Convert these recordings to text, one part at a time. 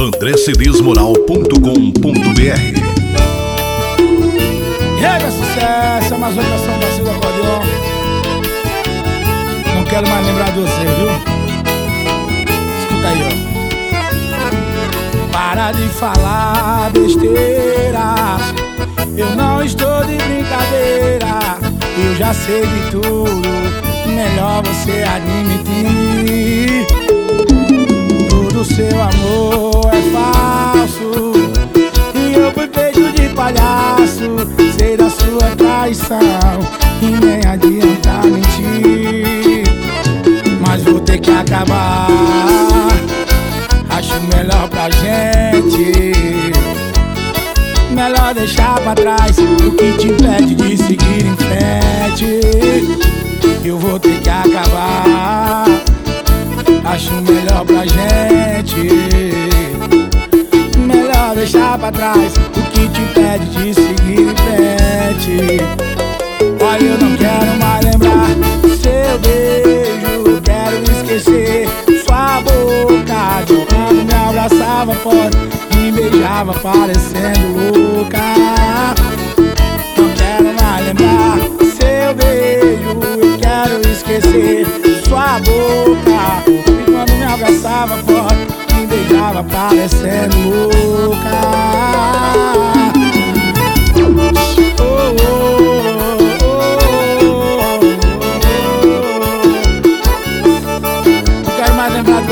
andrecedesmoral.com.br meu sucesso, é mais uma canção da Silva Acordeon. Não quero mais lembrar de você, viu? Escuta aí, ó. Para de falar besteiras. Eu não estou de brincadeira. Eu já sei de tudo. Melhor você admitir. Todo seu amor pra gente. Melhor deixar pra trás o que te impede de seguir em frente. Eu vou ter que acabar. Acho melhor pra gente. Melhor deixar pra trás o que te impede de seguir em frente. Abraçava forte, me beijava parecendo louca. Não quero mais lembrar seu beijo. Eu quero esquecer sua boca de quando me abraçava forte, me beijava parecendo louca. Oh,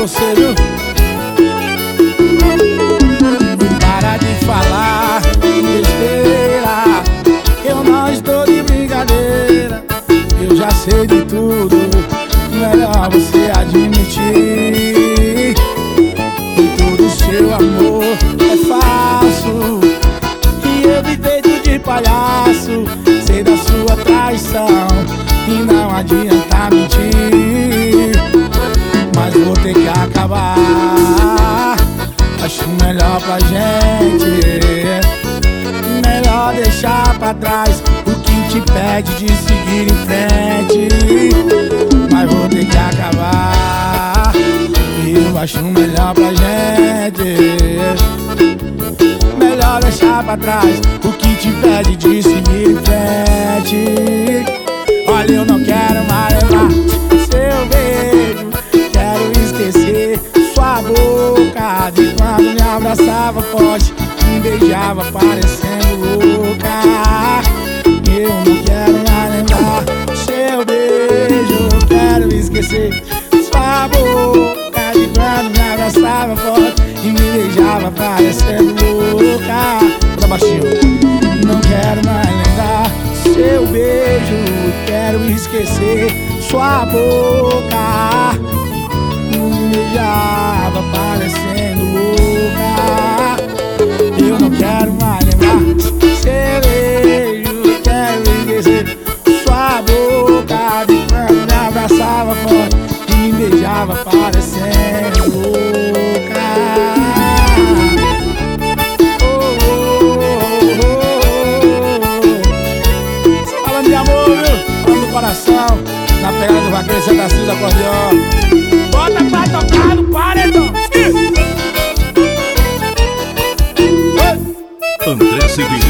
oh, De tudo. Melhor você admitir. E todo seu amor é falso. E eu me de palhaço. Sei da sua traição. E não adianta mentir. Mas vou ter que acabar. Acho melhor pra gente. Melhor deixar pra trás o que te impede de seguir em Mas vou ter que acabar. Eu acho melhor pra gente. Melhor deixar pra trás o que te impede de seguir em frente. Olha, eu não quero mais levar seu beijo. Quero esquecer sua boca de quando me abraçava forte, me beijava parecendo parecendo louca. Tá baixinho. Não quero mais lembrar seu beijo. Quero esquecer sua boca. Me beijava parecendo coração Na pegada do vaqueiro, você tá do acordeão Bota pra tocar no paredão André Civil